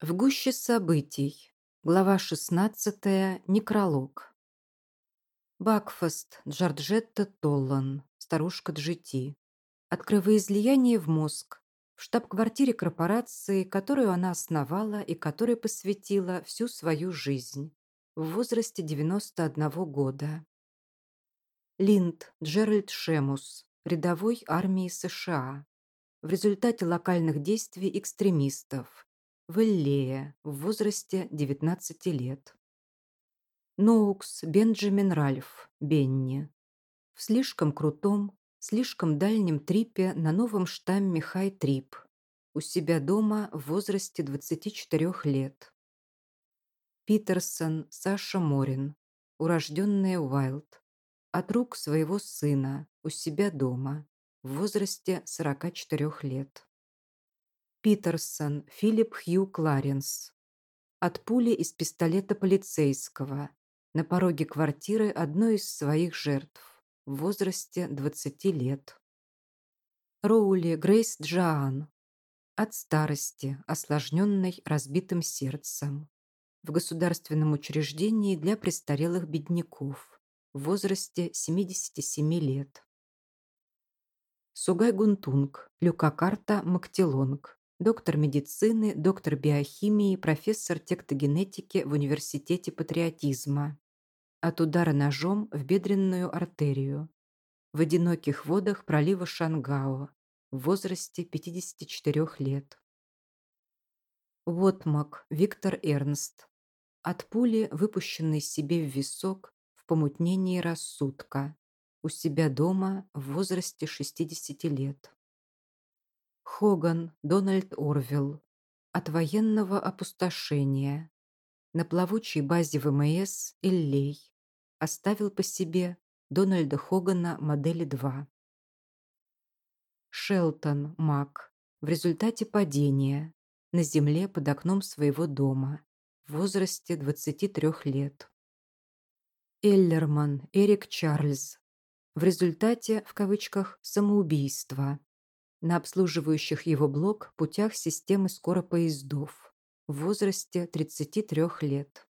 В гуще событий. Глава 16. Некролог. Бакфаст, Джорджетта Толлан, старушка Джити. От кровоизлияния в мозг. В штаб-квартире корпорации, которую она основала и которой посвятила всю свою жизнь. В возрасте 91 года. Линд Джеральд Шемус, рядовой армии США. В результате локальных действий экстремистов в Эллее в возрасте 19 лет. Ноукс Бенджамин Ральф, Бенни. В слишком крутом, слишком дальнем трипе на новом штамме Хай-Трип. У себя дома в возрасте 24 лет. Питерсон Саша Морин, урожденная Уайлд. От рук своего сына, у себя дома, в возрасте 44 лет. Питерсон Филипп Хью Кларенс. От пули из пистолета полицейского на пороге квартиры одной из своих жертв в возрасте 20 лет. Роули Грейс Джоан. От старости, осложненной разбитым сердцем. В государственном учреждении для престарелых бедняков в возрасте 77 лет. Сугай Гунтунг, Люкакарта Мактилонг доктор медицины, доктор биохимии, профессор тектогенетики в Университете патриотизма. От удара ножом в бедренную артерию. В одиноких водах пролива Шангао в возрасте 54 лет. Вотмак Виктор Эрнст. От пули, выпущенной себе в висок, в помутнении рассудка. У себя дома в возрасте 60 лет. Хоган Дональд Орвилл. От военного опустошения. На плавучей базе ВМС Иллей. Оставил по себе Дональда Хогана модели 2. Шелтон Мак. В результате падения. На земле под окном своего дома. В возрасте 23 лет. Эллерман Эрик Чарльз. В результате, в кавычках, самоубийства на обслуживающих его блок путях системы скоропоездов в возрасте 33 лет.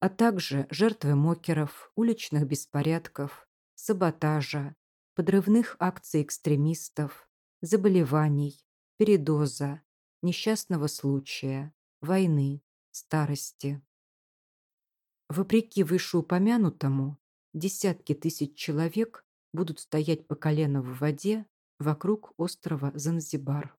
А также жертвы мокеров, уличных беспорядков, саботажа, подрывных акций экстремистов, заболеваний, передоза, несчастного случая, войны, старости. Вопреки вышеупомянутому, десятки тысяч человек будут стоять по колено в воде вокруг острова Занзибар.